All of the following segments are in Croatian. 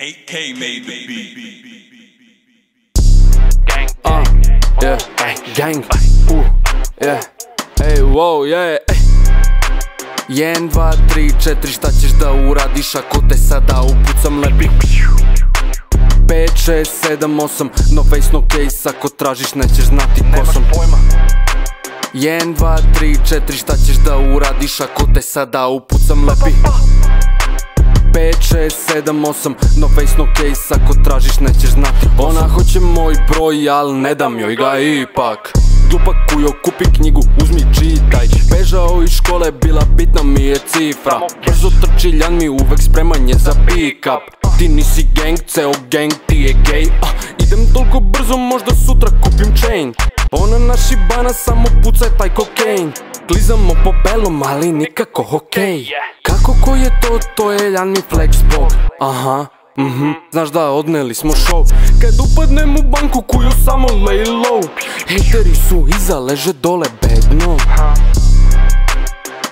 8K made the beat. Uh, yeah, gang, uh, yeah, ej, wow, yeah, ej. 1, 2, 3, 4, šta ćeš da uradiš ako te sada upucam lepi 5, 6, 7, 8, no face, no case, ako tražiš nećeš znati ko sam. 1, 2, 3, 4, šta ćeš da uradiš ako te sada upucam lepi 5, 6, 7, 8, no face, no case, ako tražiš nećeš znati Ona hoće moj broj, al ne dam joj ga ipak. Glupak kujo, kupi knjigu, uzmi čitaj. Bežao iz škole, bila bitna mi je cifra. Brzo trčiljan mi uvek spreman je za pick up Ti nisi gang, ceo gang ti je gay. Ah, Idem toliko brzo, možda sutra kupim chain. Ona naši bana, samo pucaj taj kokain. Klizamo po belom, ali nikako hokej Kako ko je to, to je Jani Flexbog Aha, mhm, znaš da odneli smo show Kad upadnem u banku kuju samo lay low Hateri su iza, leže dole bedno.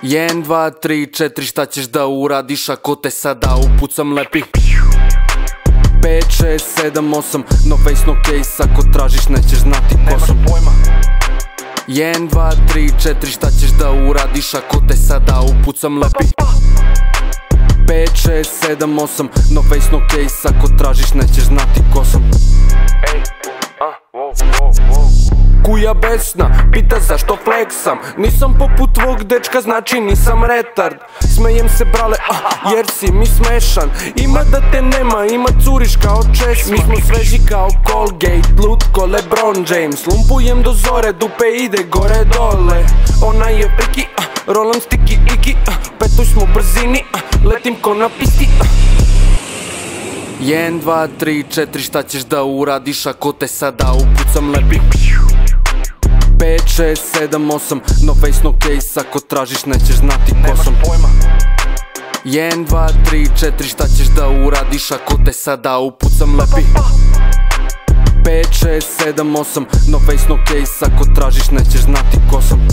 1, 2, 3, 4, šta ćeš da uradiš ako te sada upucam lepi 5, 6, 7, 8, no face, no case, ako tražiš nećeš znati ko sam. 1, 2, 3, 4, šta ćeš da uradiš ako te sada upucam lepi 5, 6, 7, 8, no face, no case, ako tražiš nećeš znati ko sam. Kuja besna, pita zašto fleksam. Nisam poput tvog dečka, znači nisam retard. Smejem se brale, ah, jer si mi smešan. Ima da te nema, ima curiš kao česma Mi smo sveži kao Colgate, lut ko LeBron James. Lumpujem do zore, dupe ide gore dole. Ona je friki, ah, rolam stiki iki ah, Petuj smo brzini, ah, letim ko na pisti. Ah. 1, 2, 3, 4, šta ćeš da uradiš ako te sada upucam? Lepi. 5, 6, 7, 8, no face, no case, ako tražiš nećeš znati ko sam. 1, 2, 3, 4, šta ćeš da uradiš ako te sada upucam? Lepi. 5, 6, 7, 8, no face, no case, ako tražiš nećeš znati ko sam